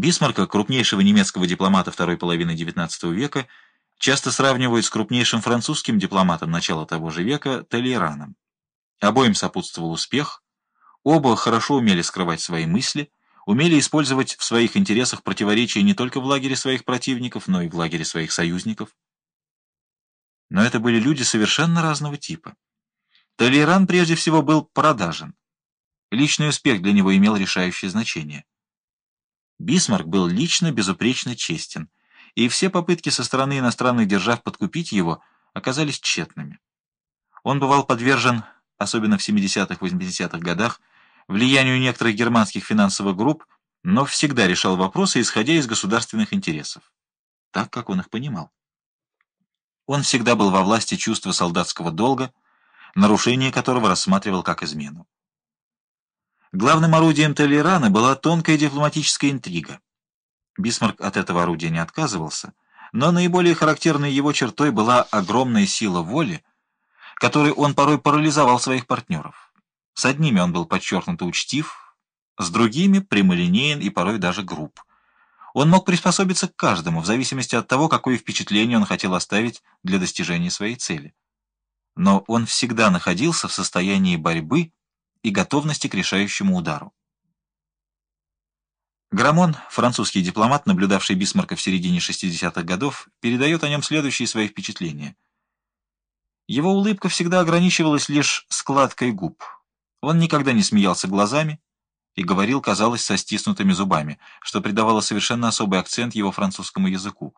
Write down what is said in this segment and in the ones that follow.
Бисмарка, крупнейшего немецкого дипломата второй половины XIX века, часто сравнивают с крупнейшим французским дипломатом начала того же века Толейраном. Обоим сопутствовал успех, оба хорошо умели скрывать свои мысли, умели использовать в своих интересах противоречия не только в лагере своих противников, но и в лагере своих союзников. Но это были люди совершенно разного типа. Толейран прежде всего был продажен. Личный успех для него имел решающее значение. Бисмарк был лично безупречно честен, и все попытки со стороны иностранных держав подкупить его оказались тщетными. Он бывал подвержен, особенно в 70-80-х годах, влиянию некоторых германских финансовых групп, но всегда решал вопросы, исходя из государственных интересов, так как он их понимал. Он всегда был во власти чувства солдатского долга, нарушение которого рассматривал как измену. Главным орудием Толерана была тонкая дипломатическая интрига. Бисмарк от этого орудия не отказывался, но наиболее характерной его чертой была огромная сила воли, которой он порой парализовал своих партнеров. С одними он был подчеркнуто учтив, с другими прямолинеен и порой даже груб. Он мог приспособиться к каждому, в зависимости от того, какое впечатление он хотел оставить для достижения своей цели. Но он всегда находился в состоянии борьбы и готовности к решающему удару. Грамон, французский дипломат, наблюдавший Бисмарка в середине 60-х годов, передает о нем следующие свои впечатления. Его улыбка всегда ограничивалась лишь складкой губ. Он никогда не смеялся глазами и говорил, казалось, со стиснутыми зубами, что придавало совершенно особый акцент его французскому языку.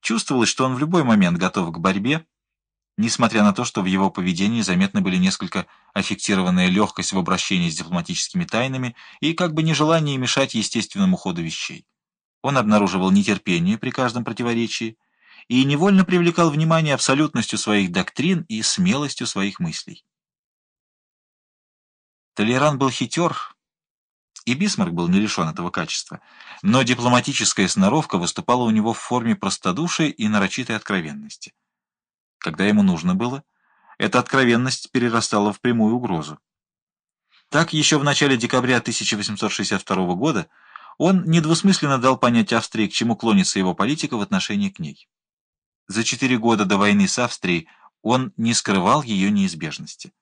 Чувствовалось, что он в любой момент готов к борьбе, несмотря на то, что в его поведении заметны были несколько аффектированная легкость в обращении с дипломатическими тайнами и как бы нежелание мешать естественному ходу вещей. Он обнаруживал нетерпение при каждом противоречии и невольно привлекал внимание абсолютностью своих доктрин и смелостью своих мыслей. Толеран был хитер, и Бисмарк был не лишен этого качества, но дипломатическая сноровка выступала у него в форме простодушия и нарочитой откровенности. Когда ему нужно было, эта откровенность перерастала в прямую угрозу. Так, еще в начале декабря 1862 года он недвусмысленно дал понять Австрии, к чему клонится его политика в отношении к ней. За четыре года до войны с Австрией он не скрывал ее неизбежности.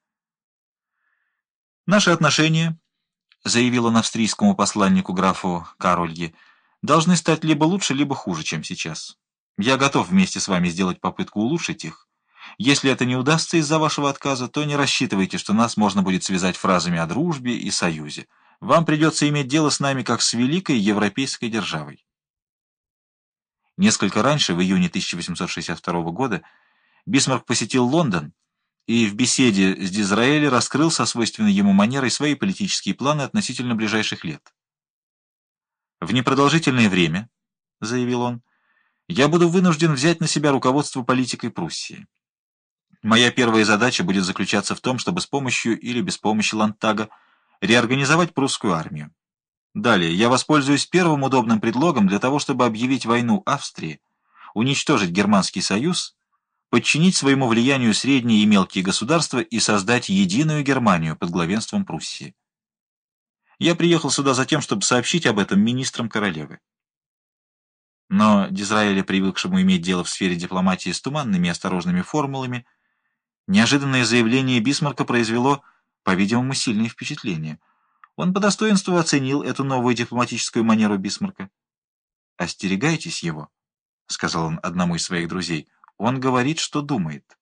«Наши отношения», — заявил он австрийскому посланнику графу Каролье, — «должны стать либо лучше, либо хуже, чем сейчас. Я готов вместе с вами сделать попытку улучшить их, если это не удастся из-за вашего отказа, то не рассчитывайте, что нас можно будет связать фразами о дружбе и союзе. Вам придется иметь дело с нами как с великой европейской державой. Несколько раньше, в июне 1862 года, Бисмарк посетил Лондон и в беседе с Дизраэли раскрыл со свойственной ему манерой свои политические планы относительно ближайших лет. «В непродолжительное время, — заявил он, — я буду вынужден взять на себя руководство политикой Пруссии. Моя первая задача будет заключаться в том, чтобы с помощью или без помощи Лантага реорганизовать прусскую армию. Далее, я воспользуюсь первым удобным предлогом для того, чтобы объявить войну Австрии, уничтожить Германский союз, подчинить своему влиянию средние и мелкие государства и создать единую Германию под главенством Пруссии. Я приехал сюда за тем, чтобы сообщить об этом министрам королевы. Но Дизраэля, привыкшему иметь дело в сфере дипломатии с туманными и осторожными формулами, Неожиданное заявление Бисмарка произвело, по-видимому, сильное впечатление. Он по достоинству оценил эту новую дипломатическую манеру Бисмарка. «Остерегайтесь его», — сказал он одному из своих друзей. «Он говорит, что думает».